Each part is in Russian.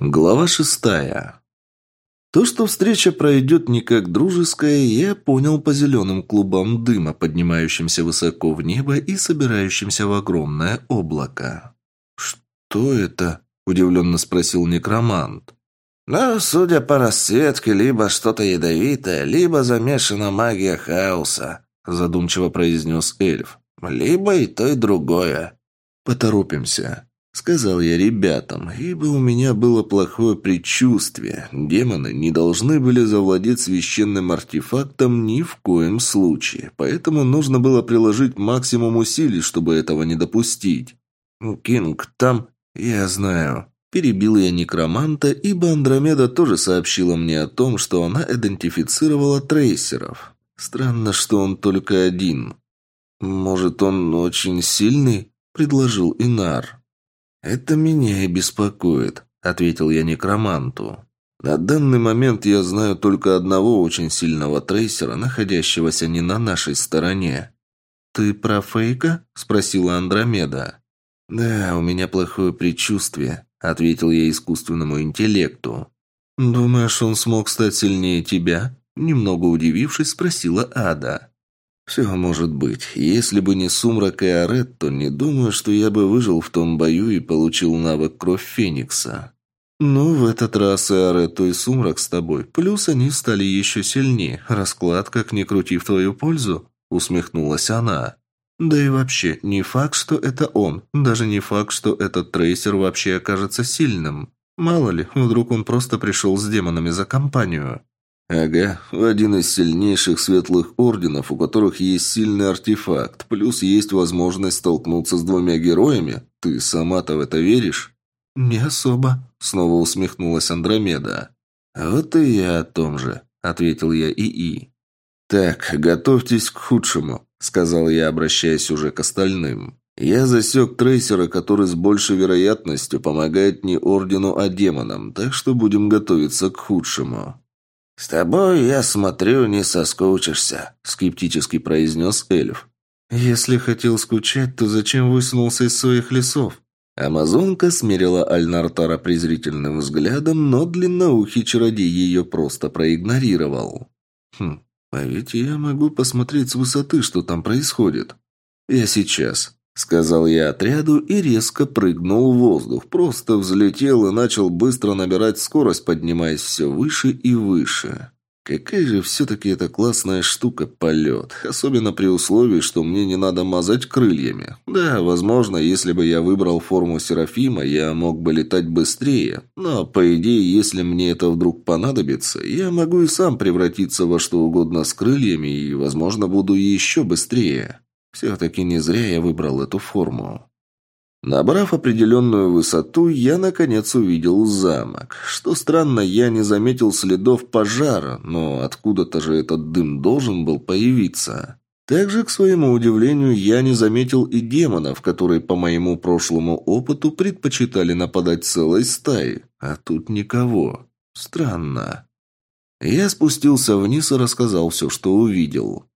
Глава шестая. То, что встреча пройдет не как дружеская, я понял по зеленым клубам дыма, поднимающимся высоко в небо и собирающимся в огромное облако. «Что это?» – удивленно спросил некромант. «Ну, судя по расцветке, либо что-то ядовитое, либо замешана магия хаоса», – задумчиво произнес эльф. «Либо и то, и другое». «Поторопимся», Сказал я ребятам, ибо у меня было плохое предчувствие. Демоны не должны были завладеть священным артефактом ни в коем случае, поэтому нужно было приложить максимум усилий, чтобы этого не допустить. «Кинг, там...» «Я знаю». Перебил я некроманта, ибо Андромеда тоже сообщила мне о том, что она идентифицировала трейсеров. Странно, что он только один. «Может, он очень сильный?» – предложил Инар. «Это меня и беспокоит», — ответил я некроманту. «На данный момент я знаю только одного очень сильного трейсера, находящегося не на нашей стороне». «Ты про Фейка?» — спросила Андромеда. «Да, у меня плохое предчувствие», — ответил я искусственному интеллекту. «Думаешь, он смог стать сильнее тебя?» Немного удивившись, спросила Ада. «Все может быть. Если бы не Сумрак и Арет, то не думаю, что я бы выжил в том бою и получил навык Кровь Феникса». «Ну, в этот раз и Аретто, и Сумрак с тобой. Плюс они стали еще сильнее. Расклад, как ни крути в твою пользу», — усмехнулась она. «Да и вообще, не факт, что это он. Даже не факт, что этот трейсер вообще окажется сильным. Мало ли, вдруг он просто пришел с демонами за компанию». «Ага, один из сильнейших светлых орденов, у которых есть сильный артефакт, плюс есть возможность столкнуться с двумя героями. Ты сама-то в это веришь?» «Не особо», — снова усмехнулась Андромеда. «Вот и я о том же», — ответил я ИИ. «Так, готовьтесь к худшему», — сказал я, обращаясь уже к остальным. «Я засек трейсера, который с большей вероятностью помогает не Ордену, а демонам, так что будем готовиться к худшему». «С тобой, я смотрю, не соскучишься», — скептически произнес эльф. «Если хотел скучать, то зачем высунулся из своих лесов?» Амазонка смерила Альнартара презрительным взглядом, но длинноухий чародей ее просто проигнорировал. «Хм, а ведь я могу посмотреть с высоты, что там происходит. Я сейчас», Сказал я отряду и резко прыгнул в воздух. Просто взлетел и начал быстро набирать скорость, поднимаясь все выше и выше. Какая же все-таки это классная штука полет. Особенно при условии, что мне не надо мазать крыльями. Да, возможно, если бы я выбрал форму Серафима, я мог бы летать быстрее. Но, по идее, если мне это вдруг понадобится, я могу и сам превратиться во что угодно с крыльями и, возможно, буду еще быстрее. Все-таки не зря я выбрал эту форму. Набрав определенную высоту, я наконец увидел замок. Что странно, я не заметил следов пожара, но откуда-то же этот дым должен был появиться. Также, к своему удивлению, я не заметил и демонов, которые, по моему прошлому опыту, предпочитали нападать целой стаей. А тут никого. Странно. Я спустился вниз и рассказал все, что увидел.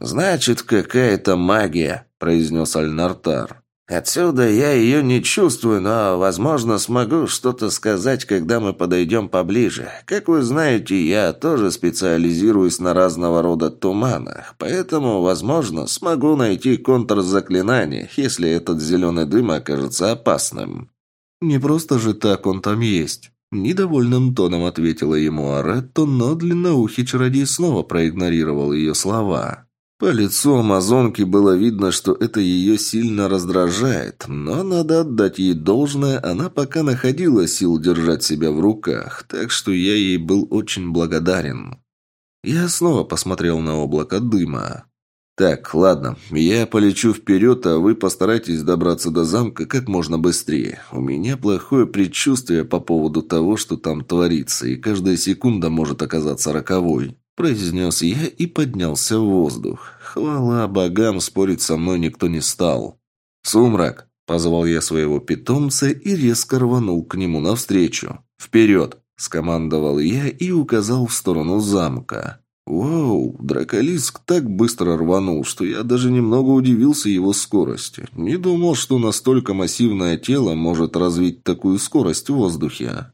«Значит, какая-то магия», – произнес Альнартар. «Отсюда я ее не чувствую, но, возможно, смогу что-то сказать, когда мы подойдем поближе. Как вы знаете, я тоже специализируюсь на разного рода туманах, поэтому, возможно, смогу найти контрзаклинание, если этот зеленый дым окажется опасным». «Не просто же так он там есть». Недовольным тоном ответила ему Аретто, но длинноухий чародей снова проигнорировал ее слова. По лицу амазонки было видно, что это ее сильно раздражает, но надо отдать ей должное, она пока находила сил держать себя в руках, так что я ей был очень благодарен. Я снова посмотрел на облако дыма. «Так, ладно, я полечу вперед, а вы постарайтесь добраться до замка как можно быстрее. У меня плохое предчувствие по поводу того, что там творится, и каждая секунда может оказаться роковой». Произнес я и поднялся в воздух. Хвала богам, спорить со мной никто не стал. «Сумрак!» – позвал я своего питомца и резко рванул к нему навстречу. «Вперед!» – скомандовал я и указал в сторону замка. «Вау, Драколиск так быстро рванул, что я даже немного удивился его скорости. Не думал, что настолько массивное тело может развить такую скорость в воздухе».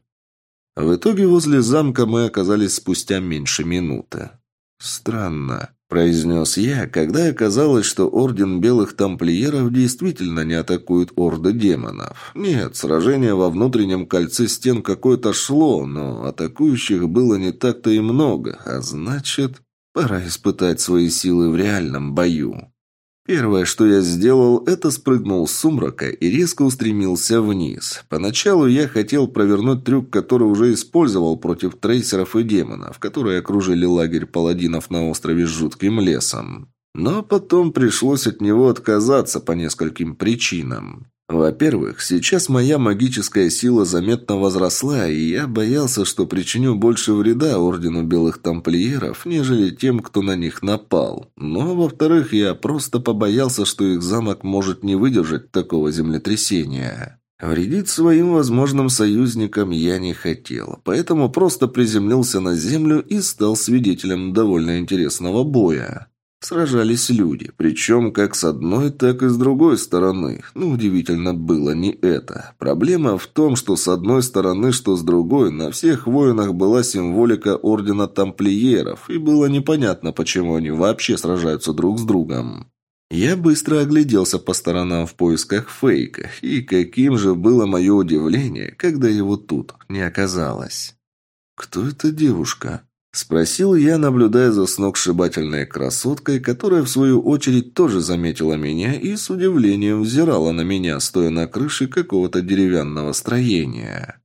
В итоге возле замка мы оказались спустя меньше минуты. «Странно», – произнес я, когда оказалось, что Орден Белых Тамплиеров действительно не атакует орды демонов. Нет, сражение во внутреннем кольце стен какое-то шло, но атакующих было не так-то и много, а значит, пора испытать свои силы в реальном бою. Первое, что я сделал, это спрыгнул с сумрака и резко устремился вниз. Поначалу я хотел провернуть трюк, который уже использовал против трейсеров и демонов, которые окружили лагерь паладинов на острове с жутким лесом. Но потом пришлось от него отказаться по нескольким причинам. Во-первых, сейчас моя магическая сила заметно возросла, и я боялся, что причиню больше вреда Ордену Белых Тамплиеров, нежели тем, кто на них напал. Но, во-вторых, я просто побоялся, что их замок может не выдержать такого землетрясения. Вредить своим возможным союзникам я не хотел, поэтому просто приземлился на землю и стал свидетелем довольно интересного боя. Сражались люди, причем как с одной, так и с другой стороны. Но удивительно было не это. Проблема в том, что с одной стороны, что с другой, на всех воинах была символика Ордена Тамплиеров, и было непонятно, почему они вообще сражаются друг с другом. Я быстро огляделся по сторонам в поисках фейка, и каким же было мое удивление, когда его тут не оказалось. «Кто эта девушка?» Спросил я, наблюдая за сногсшибательной красоткой, которая, в свою очередь, тоже заметила меня и с удивлением взирала на меня, стоя на крыше какого-то деревянного строения.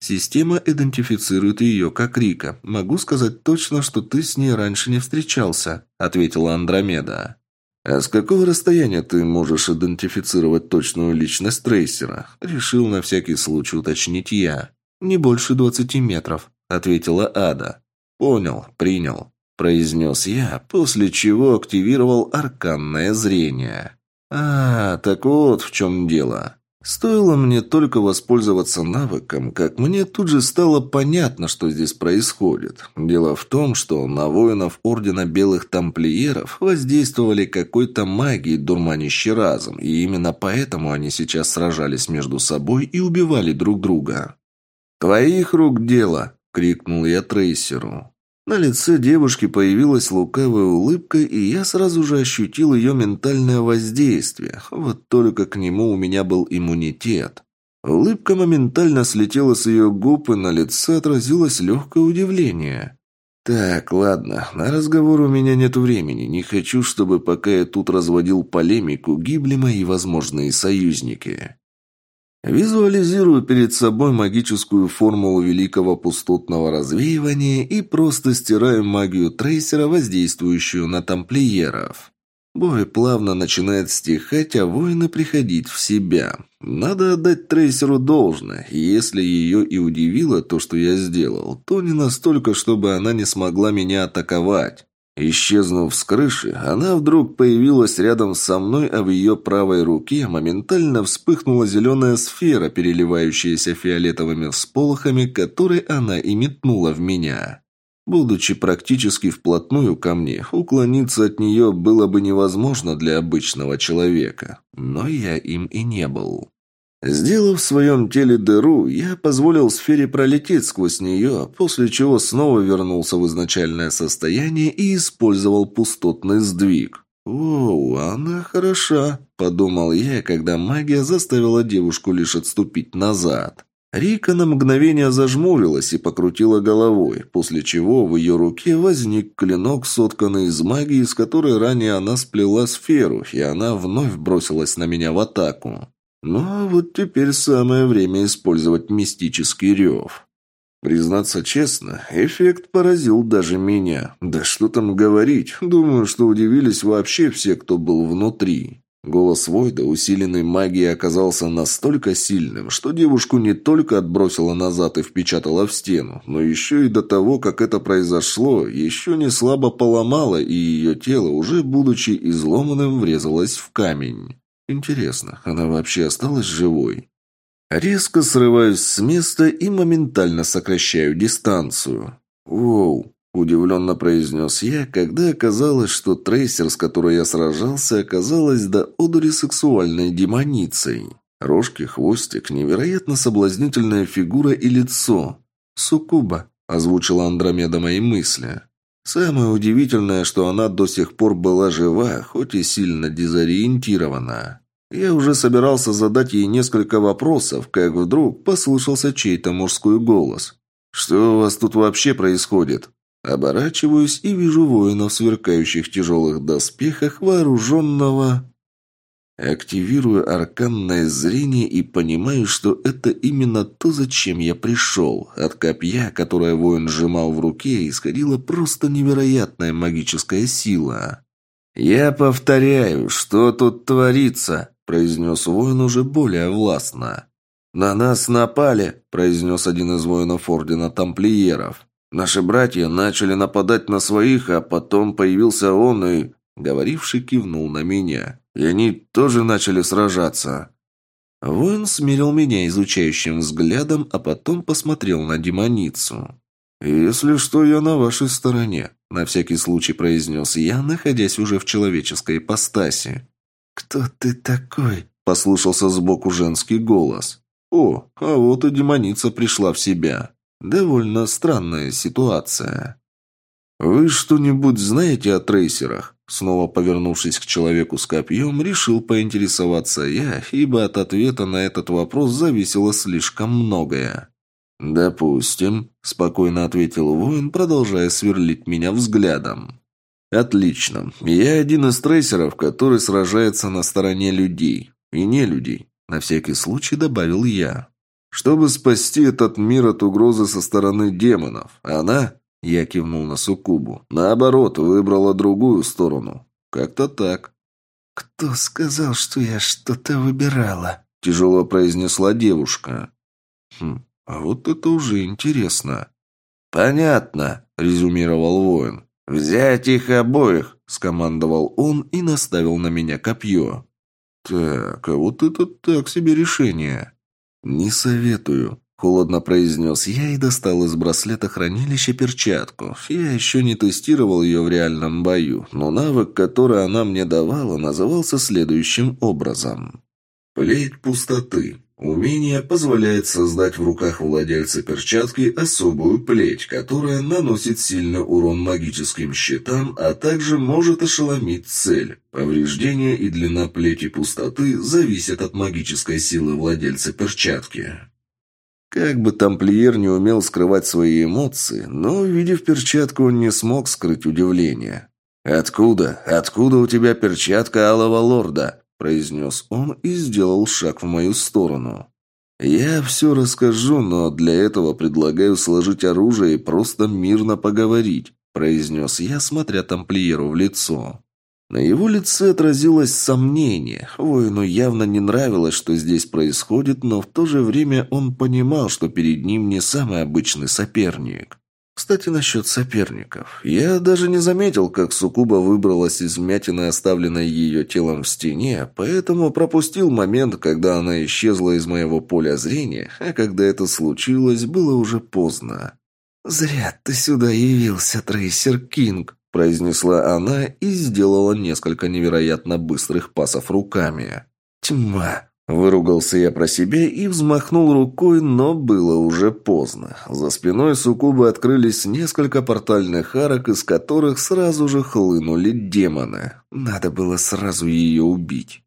Система идентифицирует ее как Рика. Могу сказать точно, что ты с ней раньше не встречался», — ответила Андромеда. «А с какого расстояния ты можешь идентифицировать точную личность трейсера?» Решил на всякий случай уточнить я. «Не больше двадцати метров», — ответила Ада. «Понял, принял», – произнес я, после чего активировал арканное зрение. «А, так вот в чем дело». Стоило мне только воспользоваться навыком, как мне тут же стало понятно, что здесь происходит. Дело в том, что на воинов Ордена Белых Тамплиеров воздействовали какой-то магией, дурманящий разум, и именно поэтому они сейчас сражались между собой и убивали друг друга. «Твоих рук дело!» – крикнул я трейсеру. На лице девушки появилась лукавая улыбка, и я сразу же ощутил ее ментальное воздействие. Вот только к нему у меня был иммунитет. Улыбка моментально слетела с ее губ, и на лице отразилось легкое удивление. «Так, ладно, на разговор у меня нет времени. Не хочу, чтобы пока я тут разводил полемику, гибли мои возможные союзники». Визуализирую перед собой магическую формулу великого пустотного развеивания и просто стираю магию трейсера, воздействующую на тамплиеров. Бой плавно начинает стихать, а воины приходить в себя. Надо отдать трейсеру должное, если ее и удивило то, что я сделал, то не настолько, чтобы она не смогла меня атаковать. Исчезнув с крыши, она вдруг появилась рядом со мной, а в ее правой руке моментально вспыхнула зеленая сфера, переливающаяся фиолетовыми всполохами, которые она и метнула в меня. Будучи практически вплотную ко мне, уклониться от нее было бы невозможно для обычного человека. Но я им и не был. Сделав в своем теле дыру, я позволил сфере пролететь сквозь нее, после чего снова вернулся в изначальное состояние и использовал пустотный сдвиг. «Оу, она хороша», – подумал я, когда магия заставила девушку лишь отступить назад. Рика на мгновение зажмурилась и покрутила головой, после чего в ее руке возник клинок, сотканный из магии, с которой ранее она сплела сферу, и она вновь бросилась на меня в атаку. Ну, а вот теперь самое время использовать мистический рев. Признаться честно, эффект поразил даже меня. Да что там говорить, думаю, что удивились вообще все, кто был внутри. Голос Войда, усиленный магией, оказался настолько сильным, что девушку не только отбросило назад и впечатало в стену, но еще и до того, как это произошло, еще не слабо поломало, и ее тело, уже будучи изломанным, врезалось в камень. Интересно, она вообще осталась живой? Резко срываюсь с места и моментально сокращаю дистанцию. «Воу!» – удивленно произнес я, когда оказалось, что трейсер, с которой я сражался, оказалась до одури сексуальной демоницей. Рожки, хвостик, невероятно соблазнительная фигура и лицо. «Суккуба», – озвучила Андромеда мои мысли. Самое удивительное, что она до сих пор была жива, хоть и сильно дезориентирована. Я уже собирался задать ей несколько вопросов, как вдруг послышался чей-то мужской голос. «Что у вас тут вообще происходит?» Оборачиваюсь и вижу воина в сверкающих тяжелых доспехах, вооруженного... Активирую арканное зрение и понимаю, что это именно то, зачем я пришел. От копья, которое воин сжимал в руке, исходила просто невероятная магическая сила. «Я повторяю, что тут творится?» – произнес воин уже более властно. «На нас напали», – произнес один из воинов Ордена Тамплиеров. «Наши братья начали нападать на своих, а потом появился он и...» Говоривший кивнул на меня. И они тоже начали сражаться. Воин смирил меня изучающим взглядом, а потом посмотрел на демоницу. «Если что, я на вашей стороне», – на всякий случай произнес я, находясь уже в человеческой ипостаси. «Кто ты такой?» – послышался сбоку женский голос. «О, а вот и демоница пришла в себя. Довольно странная ситуация». «Вы что-нибудь знаете о трейсерах?» Снова повернувшись к человеку с копьем, решил поинтересоваться я, ибо от ответа на этот вопрос зависело слишком многое. «Допустим», – спокойно ответил воин, продолжая сверлить меня взглядом. «Отлично. Я один из трейсеров, который сражается на стороне людей. И не людей. На всякий случай добавил я. Чтобы спасти этот мир от угрозы со стороны демонов. Она я кивнул на Сукубу. Наоборот, выбрала другую сторону. Как-то так. «Кто сказал, что я что-то выбирала?» Тяжело произнесла девушка. «Хм, а вот это уже интересно». «Понятно», — резюмировал воин. «Взять их обоих», — скомандовал он и наставил на меня копье. «Так, а вот это так себе решение». «Не советую», Холодно произнес я и достал из браслета хранилища перчатку. Я еще не тестировал ее в реальном бою, но навык, который она мне давала, назывался следующим образом. Плеть пустоты. Умение позволяет создать в руках владельца перчатки особую плеть, которая наносит сильный урон магическим щитам, а также может ошеломить цель. Повреждение и длина плети пустоты зависят от магической силы владельца перчатки. Как бы тамплиер не умел скрывать свои эмоции, но, увидев перчатку, он не смог скрыть удивление. «Откуда? Откуда у тебя перчатка Алого Лорда?» – произнес он и сделал шаг в мою сторону. «Я все расскажу, но для этого предлагаю сложить оружие и просто мирно поговорить», – произнес я, смотря тамплиеру в лицо. На его лице отразилось сомнение. Воину явно не нравилось, что здесь происходит, но в то же время он понимал, что перед ним не самый обычный соперник. Кстати, насчет соперников. Я даже не заметил, как Сукуба выбралась из мятины, оставленной ее телом в стене, поэтому пропустил момент, когда она исчезла из моего поля зрения, а когда это случилось, было уже поздно. «Зря ты сюда явился, Трейсер Кинг», произнесла она и сделала несколько невероятно быстрых пасов руками. «Тьма!» Выругался я про себя и взмахнул рукой, но было уже поздно. За спиной Сукубы открылись несколько портальных арок, из которых сразу же хлынули демоны. Надо было сразу ее убить.